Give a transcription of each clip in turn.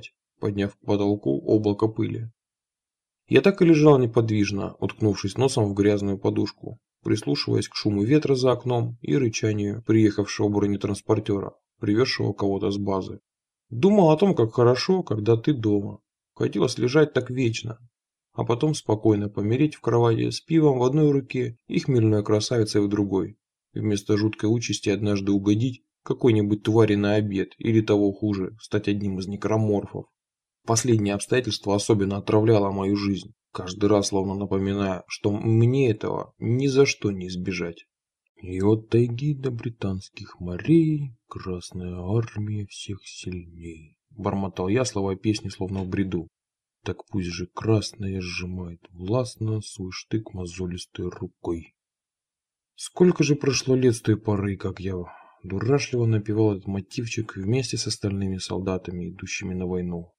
спать, подняв к потолку облако пыли. Я так и лежал неподвижно, уткнувшись носом в грязную подушку, прислушиваясь к шуму ветра за окном и рычанию приехавшего бронетранспортера, привезшего кого-то с базы. Думал о том, как хорошо, когда ты дома. Хотелось лежать так вечно, а потом спокойно помереть в кровати с пивом в одной руке и хмельной красавицей в другой, вместо жуткой участи однажды угодить какой-нибудь твари на обед или того хуже, стать одним из некроморфов. Последнее обстоятельство особенно отравляло мою жизнь, каждый раз словно напоминая, что мне этого ни за что не избежать. И от тайги до британских морей Красная Армия всех сильней. Бормотал я слова песни словно в бреду. Так пусть же красная сжимает властно свой штык мозолистой рукой. Сколько же прошло лет с той поры, как я дурашливо напевал этот мотивчик вместе с остальными солдатами, идущими на войну.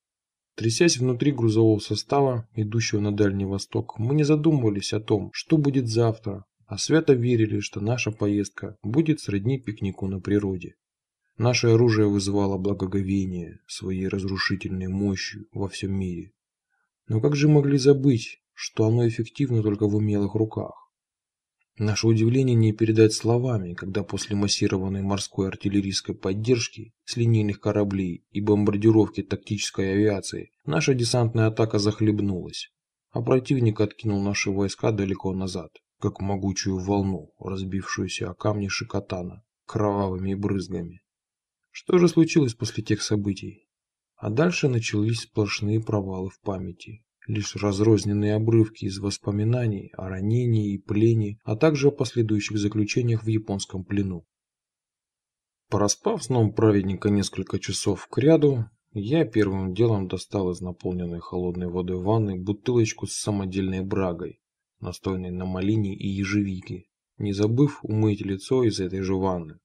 Трясясь внутри грузового состава, идущего на Дальний Восток, мы не задумывались о том, что будет завтра, а свято верили, что наша поездка будет сродни пикнику на природе. Наше оружие вызывало благоговение своей разрушительной мощью во всем мире. Но как же могли забыть, что оно эффективно только в умелых руках? Наше удивление не передать словами, когда после массированной морской артиллерийской поддержки с линейных кораблей и бомбардировки тактической авиации наша десантная атака захлебнулась, а противник откинул наши войска далеко назад, как могучую волну, разбившуюся о камни Шикотана кровавыми брызгами. Что же случилось после тех событий? А дальше начались сплошные провалы в памяти. Лишь разрозненные обрывки из воспоминаний о ранении и плене, а также о последующих заключениях в японском плену. Пораспав сном праведника несколько часов к ряду, я первым делом достал из наполненной холодной водой ванны бутылочку с самодельной брагой, настойной на малине и ежевике, не забыв умыть лицо из этой же ванны.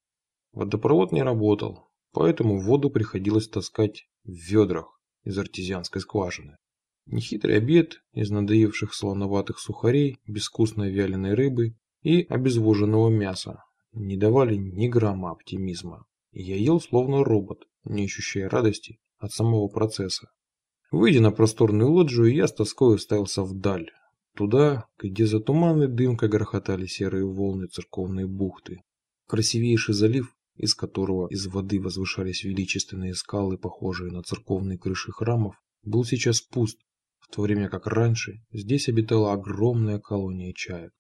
Водопровод не работал, поэтому воду приходилось таскать в ведрах из артезианской скважины. Нехитрый обед из надоевших слоноватых сухарей, безвкусной вяленой рыбы и обезвоженного мяса не давали ни грамма оптимизма. я ел словно робот, не ощущая радости от самого процесса. Выйдя на просторную лоджию, я с тоской уставился вдаль, туда, где за туманной дымкой грохотали серые волны церковной бухты. Красивейший залив из которого из воды возвышались величественные скалы, похожие на церковные крыши храмов, был сейчас пуст, в то время как раньше здесь обитала огромная колония чаек.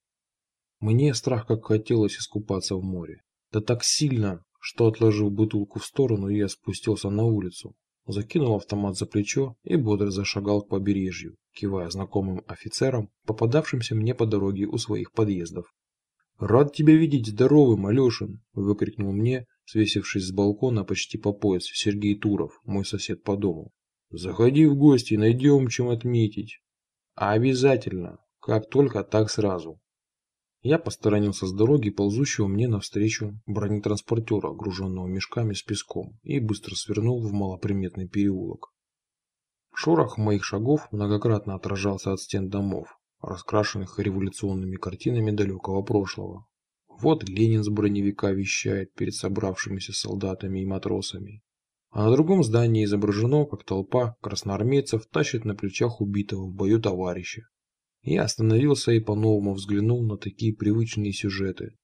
Мне страх как хотелось искупаться в море. Да так сильно, что отложив бутылку в сторону, я спустился на улицу, закинул автомат за плечо и бодро зашагал к побережью, кивая знакомым офицерам, попадавшимся мне по дороге у своих подъездов. «Рад тебя видеть здоровым, Алешин!» – выкрикнул мне, свесившись с балкона почти по пояс, Сергей Туров, мой сосед по дому. «Заходи в гости, найдем чем отметить». «А обязательно, как только так сразу». Я посторонился с дороги, ползущего мне навстречу бронетранспортера, груженного мешками с песком, и быстро свернул в малоприметный переулок. Шорох моих шагов многократно отражался от стен домов, раскрашенных революционными картинами далекого прошлого. Вот Ленин с броневика вещает перед собравшимися солдатами и матросами. А на другом здании изображено, как толпа красноармейцев тащит на плечах убитого в бою товарища. Я остановился и по-новому взглянул на такие привычные сюжеты.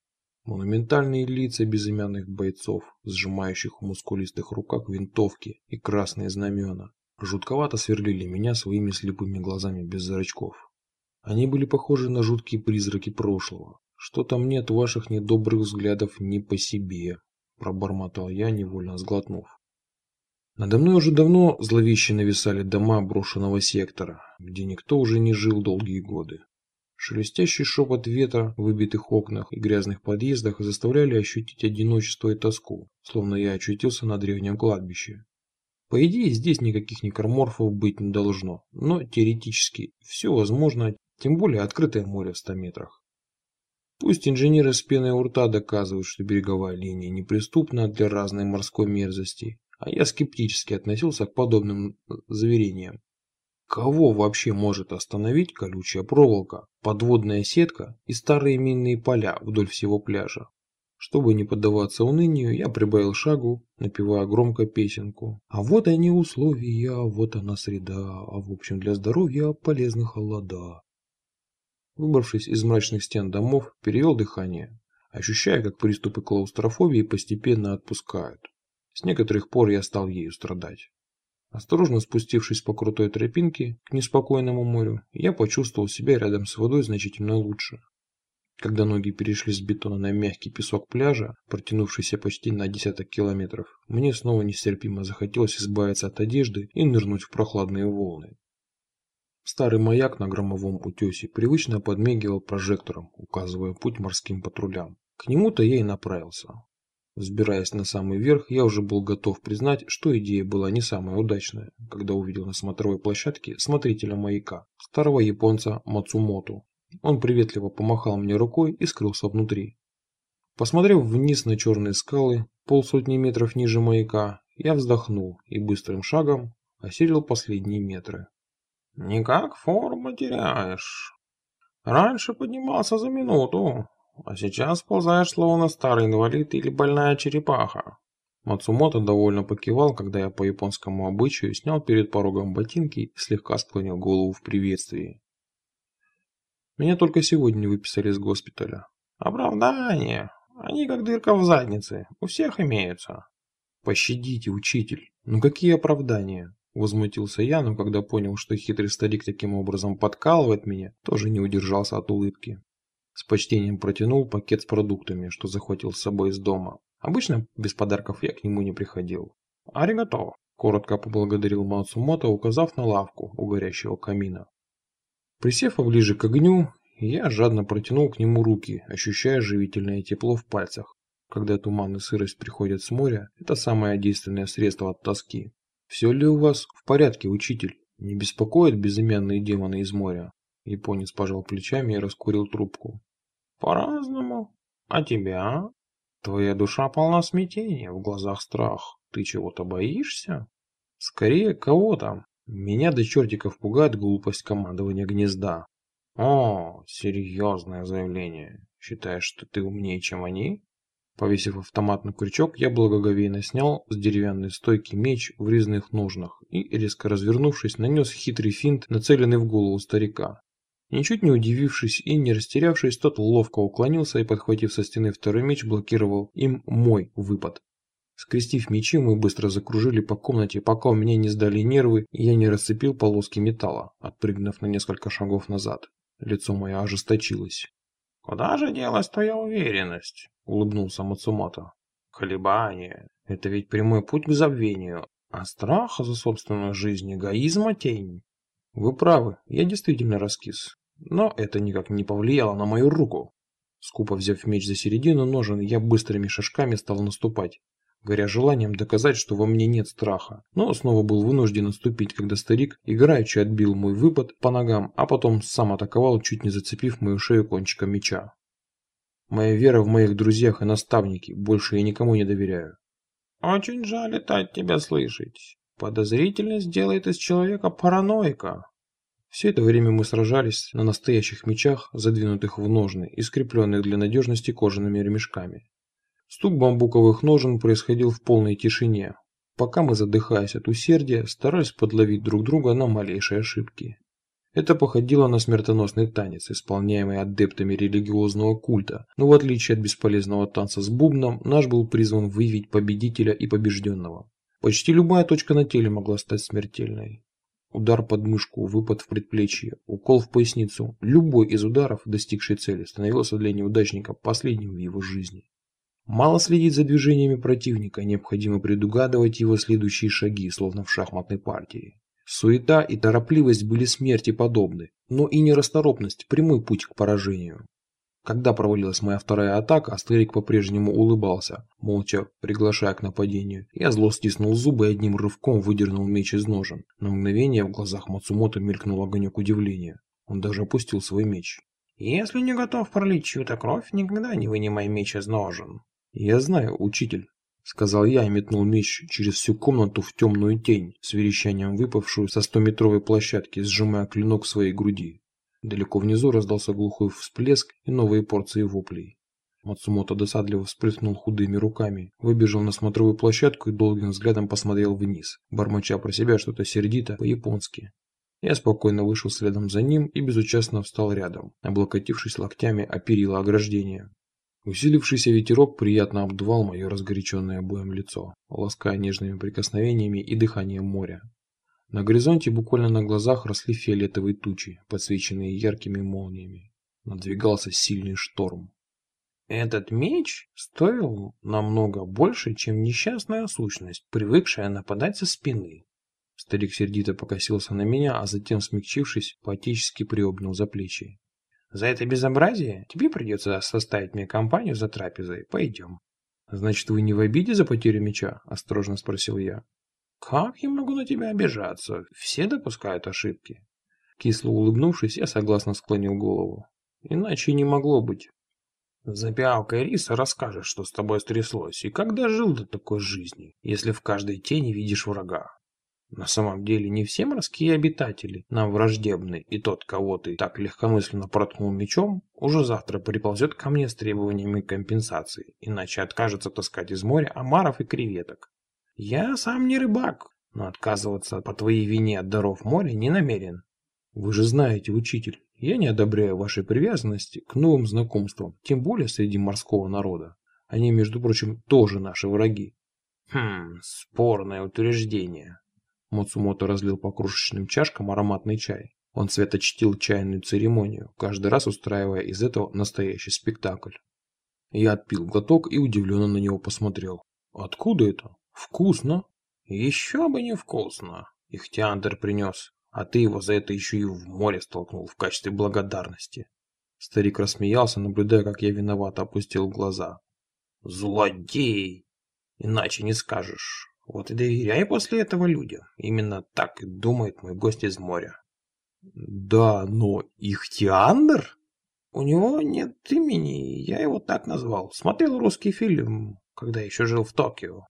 Монументальные лица безымянных бойцов, сжимающих в мускулистых руках винтовки и красные знамена, жутковато сверлили меня своими слепыми глазами без зрачков. Они были похожи на жуткие призраки прошлого. Что-то мне от ваших недобрых взглядов не по себе, пробормотал я, невольно сглотнув. Надо мной уже давно зловеще нависали дома брошенного сектора, где никто уже не жил долгие годы. Шелестящий шепот ветра в выбитых окнах и грязных подъездах заставляли ощутить одиночество и тоску, словно я очутился на древнем кладбище. По идее, здесь никаких некроморфов быть не должно, но теоретически все возможно тем более открытое море в 100 метрах. Пусть инженеры с пеной у рта доказывают, что береговая линия неприступна для разной морской мерзости, а я скептически относился к подобным э, заверениям. Кого вообще может остановить колючая проволока, подводная сетка и старые минные поля вдоль всего пляжа? Чтобы не поддаваться унынию, я прибавил шагу, напевая громко песенку. А вот они условия, вот она среда, а в общем для здоровья полезны холода. Выбравшись из мрачных стен домов, перевел дыхание, ощущая, как приступы клаустрофобии постепенно отпускают. С некоторых пор я стал ею страдать. Осторожно спустившись по крутой тропинке к неспокойному морю, я почувствовал себя рядом с водой значительно лучше. Когда ноги перешли с бетона на мягкий песок пляжа, протянувшийся почти на десяток километров, мне снова нестерпимо захотелось избавиться от одежды и нырнуть в прохладные волны. Старый маяк на громовом утесе привычно подмигивал прожектором, указывая путь морским патрулям. К нему-то я и направился. Взбираясь на самый верх, я уже был готов признать, что идея была не самая удачная, когда увидел на смотровой площадке смотрителя маяка, старого японца Мацумоту. Он приветливо помахал мне рукой и скрылся внутри. Посмотрев вниз на черные скалы, полсотни метров ниже маяка, я вздохнул и быстрым шагом осилил последние метры. «Никак форму теряешь. Раньше поднимался за минуту, а сейчас ползаешь словно старый инвалид или больная черепаха. Мацумото довольно покивал, когда я по японскому обычаю снял перед порогом ботинки и слегка склонил голову в приветствии. Меня только сегодня выписали из госпиталя. Оправдание. Они как дырка в заднице. У всех имеются. Пощадите, учитель. Ну какие оправдания? Возмутился я, но когда понял, что хитрый старик таким образом подкалывает меня, тоже не удержался от улыбки. С почтением протянул пакет с продуктами, что захватил с собой из дома. Обычно без подарков я к нему не приходил. «Аригато!» – коротко поблагодарил Мацумото, указав на лавку у горящего камина. Присев поближе к огню, я жадно протянул к нему руки, ощущая живительное тепло в пальцах. Когда туман и сырость приходят с моря, это самое действенное средство от тоски. «Все ли у вас в порядке, учитель? Не беспокоят безымянные демоны из моря?» Японец пожал плечами и раскурил трубку. По-разному. А тебя? Твоя душа полна смятения, в глазах страх. Ты чего-то боишься? Скорее, кого там? Меня до чертиков пугает глупость командования гнезда. О, серьезное заявление. Считаешь, что ты умнее, чем они? Повесив автомат на крючок, я благоговейно снял с деревянной стойки меч в резных ножнах и, резко развернувшись, нанес хитрый финт, нацеленный в голову старика. Ничуть не удивившись и не растерявшись, тот ловко уклонился и, подхватив со стены второй меч, блокировал им мой выпад. Скрестив мечи, мы быстро закружили по комнате, пока у меня не сдали нервы, и я не расцепил полоски металла, отпрыгнув на несколько шагов назад. Лицо мое ожесточилось. «Куда же делась твоя уверенность?» — улыбнулся Мацумото. «Колебание. Это ведь прямой путь к забвению, а страха за собственную жизнь эгоизма тень». «Вы правы, я действительно раскис. Но это никак не повлияло на мою руку. Скупо взяв меч за середину ножен, я быстрыми шажками стал наступать, горя желанием доказать, что во мне нет страха. Но снова был вынужден наступить, когда старик играючи отбил мой выпад по ногам, а потом сам атаковал, чуть не зацепив мою шею кончиком меча. Моя вера в моих друзьях и наставники, больше я никому не доверяю. «Очень жаль от тебя слышать. Подозрительность делает из человека параноика. Все это время мы сражались на настоящих мечах, задвинутых в ножны и скрепленных для надежности кожаными ремешками. Стук бамбуковых ножен происходил в полной тишине, пока мы, задыхаясь от усердия, старались подловить друг друга на малейшие ошибки. Это походило на смертоносный танец, исполняемый адептами религиозного культа, но в отличие от бесполезного танца с бубном, наш был призван выявить победителя и побежденного. Почти любая точка на теле могла стать смертельной. Удар под мышку, выпад в предплечье, укол в поясницу. Любой из ударов, достигший цели, становился для неудачника последним в его жизни. Мало следить за движениями противника, необходимо предугадывать его следующие шаги, словно в шахматной партии. Суета и торопливость были смерти подобны, но и нерасторопность – прямой путь к поражению. Когда провалилась моя вторая атака, старик по-прежнему улыбался, молча приглашая к нападению. Я зло стиснул зубы и одним рывком выдернул меч из ножен. На мгновение в глазах Мацумото мелькнул огонек удивления. Он даже опустил свой меч. «Если не готов пролить чью-то кровь, никогда не вынимай меч из ножен». «Я знаю, учитель», — сказал я и метнул меч через всю комнату в темную тень, с верещанием выпавшую со стометровой площадки, сжимая клинок в своей груди. Далеко внизу раздался глухой всплеск и новые порции воплей. Мацумото досадливо всплеснул худыми руками, выбежал на смотровую площадку и долгим взглядом посмотрел вниз, бормоча про себя что-то сердито по-японски. Я спокойно вышел следом за ним и безучастно встал рядом, облокотившись локтями о перила ограждения. Усилившийся ветерок приятно обдувал мое разгоряченное боем лицо, лаская нежными прикосновениями и дыханием моря. На горизонте буквально на глазах росли фиолетовые тучи, подсвеченные яркими молниями. Надвигался сильный шторм. Этот меч стоил намного больше, чем несчастная сущность, привыкшая нападать со спины. Старик сердито покосился на меня, а затем, смягчившись, поотечески приобнял за плечи. «За это безобразие тебе придется составить мне компанию за трапезой. Пойдем». «Значит, вы не в обиде за потерю меча?» – осторожно спросил я. «Как я могу на тебя обижаться? Все допускают ошибки». Кисло улыбнувшись, я согласно склонил голову. Иначе не могло быть. За пиалкой риса расскажешь, что с тобой стряслось, и как дожил до такой жизни, если в каждой тени видишь врага. На самом деле не все морские обитатели нам враждебны, и тот, кого ты так легкомысленно проткнул мечом, уже завтра приползет ко мне с требованиями компенсации, иначе откажется таскать из моря омаров и креветок. Я сам не рыбак, но отказываться по твоей вине от даров моря не намерен. Вы же знаете, учитель, я не одобряю вашей привязанности к новым знакомствам, тем более среди морского народа. Они, между прочим, тоже наши враги. Хм, спорное утверждение. Моцумото разлил по крошечным чашкам ароматный чай. Он цвета чтил чайную церемонию, каждый раз устраивая из этого настоящий спектакль. Я отпил глоток и удивленно на него посмотрел. Откуда это? Вкусно. Еще бы не вкусно. Ихтиандр принес. А ты его за это еще и в море столкнул в качестве благодарности. Старик рассмеялся, наблюдая, как я виновато опустил глаза. Злодей! Иначе не скажешь. Вот и доверяй после этого людям. Именно так и думает мой гость из моря. Да, но Ихтиандр? У него нет имени, я его так назвал. Смотрел русский фильм, когда еще жил в Токио.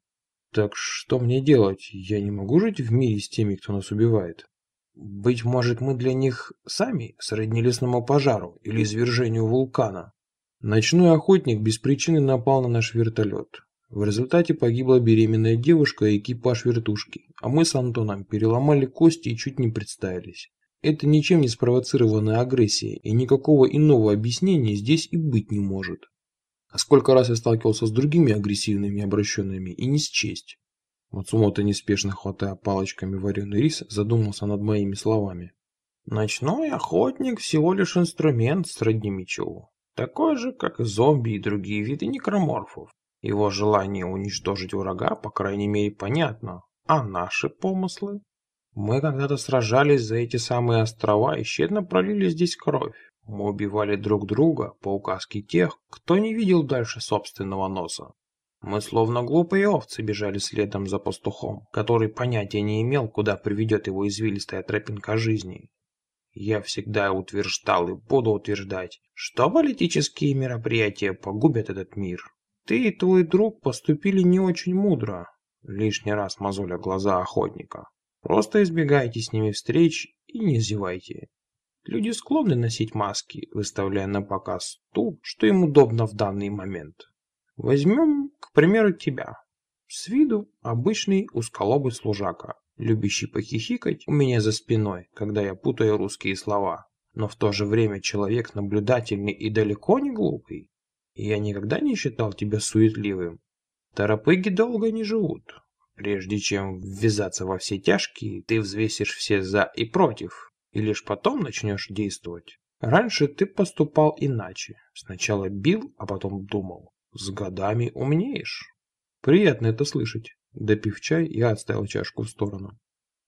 Так что мне делать? Я не могу жить в мире с теми, кто нас убивает. Быть может, мы для них сами сродни лесному пожару или извержению вулкана. Ночной охотник без причины напал на наш вертолет. В результате погибла беременная девушка и экипаж вертушки, а мы с Антоном переломали кости и чуть не представились. Это ничем не спровоцированная агрессия, и никакого иного объяснения здесь и быть не может. А сколько раз я сталкивался с другими агрессивными обращенными и не счесть. Мацумото, неспешно хватая палочками вареный рис, задумался над моими словами. «Ночной охотник всего лишь инструмент сродни мечу, такой же, как и зомби и другие виды некроморфов. Его желание уничтожить врага, по крайней мере, понятно. А наши помыслы? Мы когда-то сражались за эти самые острова и щедно пролили здесь кровь. Мы убивали друг друга по указке тех, кто не видел дальше собственного носа. Мы словно глупые овцы бежали следом за пастухом, который понятия не имел, куда приведет его извилистая тропинка жизни. Я всегда утверждал и буду утверждать, что политические мероприятия погубят этот мир. Ты и твой друг поступили не очень мудро, лишний раз мозоля глаза охотника. Просто избегайте с ними встреч и не зевайте. Люди склонны носить маски, выставляя на показ ту, что им удобно в данный момент. Возьмем, к примеру, тебя. С виду обычный узколобый служака, любящий похихикать у меня за спиной, когда я путаю русские слова. Но в то же время человек наблюдательный и далеко не глупый. И я никогда не считал тебя суетливым. Торопыги долго не живут. Прежде чем ввязаться во все тяжкие, ты взвесишь все «за» и «против», и лишь потом начнешь действовать. Раньше ты поступал иначе. Сначала бил, а потом думал. С годами умнеешь. Приятно это слышать. Допив чай, я отставил чашку в сторону.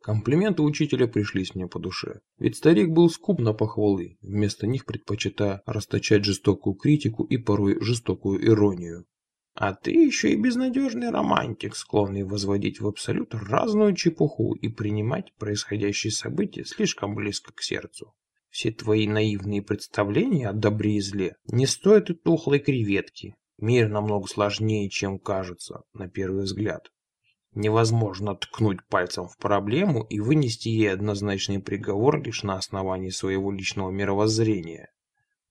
Комплименты учителя пришлись мне по душе. Ведь старик был скуп на похвалы, вместо них предпочитая расточать жестокую критику и порой жестокую иронию. А ты еще и безнадежный романтик, склонный возводить в абсолют разную чепуху и принимать происходящие события слишком близко к сердцу. Все твои наивные представления о добре и зле не стоят и тухлой креветки, Мир намного сложнее, чем кажется на первый взгляд. Невозможно ткнуть пальцем в проблему и вынести ей однозначный приговор лишь на основании своего личного мировоззрения.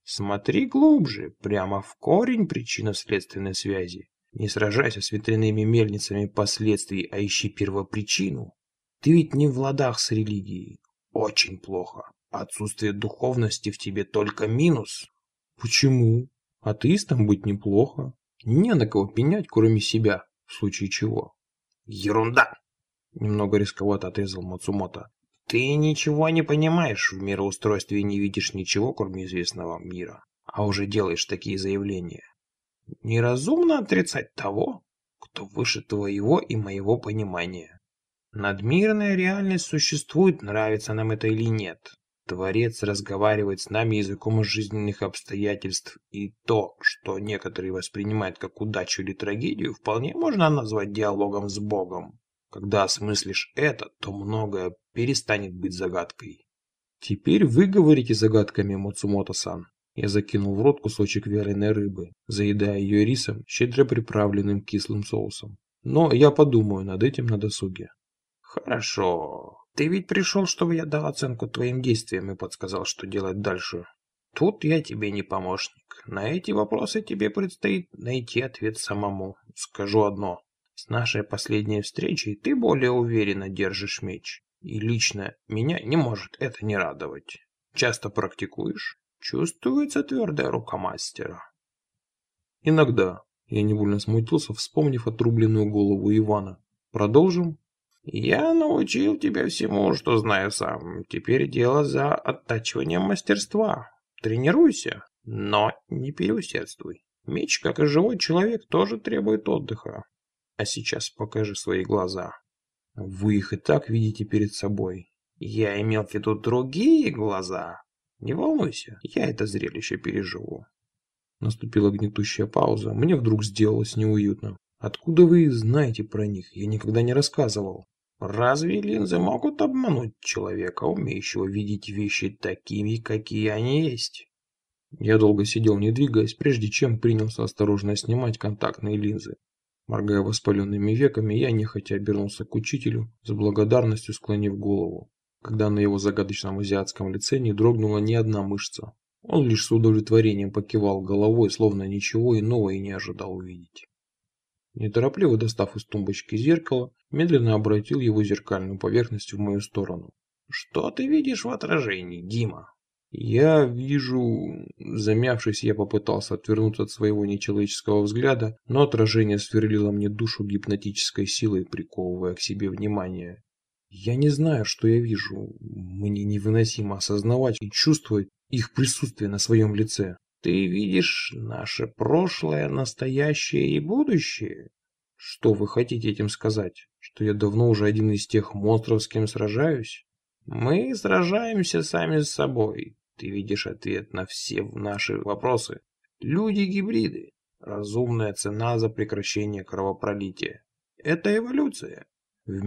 Смотри глубже, прямо в корень причинно-следственной связи. Не сражайся с ветряными мельницами последствий, а ищи первопричину. Ты ведь не в ладах с религией. Очень плохо. Отсутствие духовности в тебе только минус. Почему? Атеистом быть неплохо. Не на кого пенять, кроме себя, в случае чего. Ерунда! Немного рисковато отрезал Мацумото. Ты ничего не понимаешь в мироустройстве и не видишь ничего, кроме известного мира. А уже делаешь такие заявления. Неразумно отрицать того, кто выше твоего и моего понимания. Надмирная реальность существует, нравится нам это или нет. Творец разговаривает с нами языком жизненных обстоятельств, и то, что некоторые воспринимают как удачу или трагедию, вполне можно назвать диалогом с Богом. Когда осмыслишь это, то многое перестанет быть загадкой. Теперь вы говорите загадками, Мацумото-сан. Я закинул в рот кусочек вяленой рыбы, заедая ее рисом, щедро приправленным кислым соусом. Но я подумаю над этим на досуге. Хорошо. Ты ведь пришел, чтобы я дал оценку твоим действиям и подсказал, что делать дальше. Тут я тебе не помощник. На эти вопросы тебе предстоит найти ответ самому. Скажу одно. С нашей последней встречей ты более уверенно держишь меч. И лично меня не может это не радовать. Часто практикуешь? Чувствуется твердая рука мастера. Иногда. Я невольно смутился, вспомнив отрубленную голову Ивана. Продолжим? Я научил тебя всему, что знаю сам. Теперь дело за оттачиванием мастерства. Тренируйся, но не переусердствуй. Меч, как и живой человек, тоже требует отдыха. А сейчас покажи свои глаза. Вы их и так видите перед собой. Я имел в виду другие глаза. Не волнуйся, я это зрелище переживу. Наступила гнетущая пауза. Мне вдруг сделалось неуютно. Откуда вы знаете про них? Я никогда не рассказывал. Разве линзы могут обмануть человека, умеющего видеть вещи такими, какие они есть? Я долго сидел, не двигаясь, прежде чем принялся осторожно снимать контактные линзы. Моргая воспаленными веками, я нехотя обернулся к учителю, с благодарностью склонив голову когда на его загадочном азиатском лице не дрогнула ни одна мышца. Он лишь с удовлетворением покивал головой, словно ничего иного и не ожидал увидеть. Неторопливо достав из тумбочки зеркало, медленно обратил его зеркальную поверхность в мою сторону. «Что ты видишь в отражении, Дима?» «Я вижу...» Замявшись, я попытался отвернуться от своего нечеловеческого взгляда, но отражение сверлило мне душу гипнотической силой, приковывая к себе внимание. Я не знаю, что я вижу. Мне невыносимо осознавать и чувствовать их присутствие на своем лице. Ты видишь наше прошлое, настоящее и будущее? Что вы хотите этим сказать? Что я давно уже один из тех монстров, с кем сражаюсь? Мы сражаемся сами с собой. Ты видишь ответ на все наши вопросы. Люди-гибриды. Разумная цена за прекращение кровопролития. Это эволюция.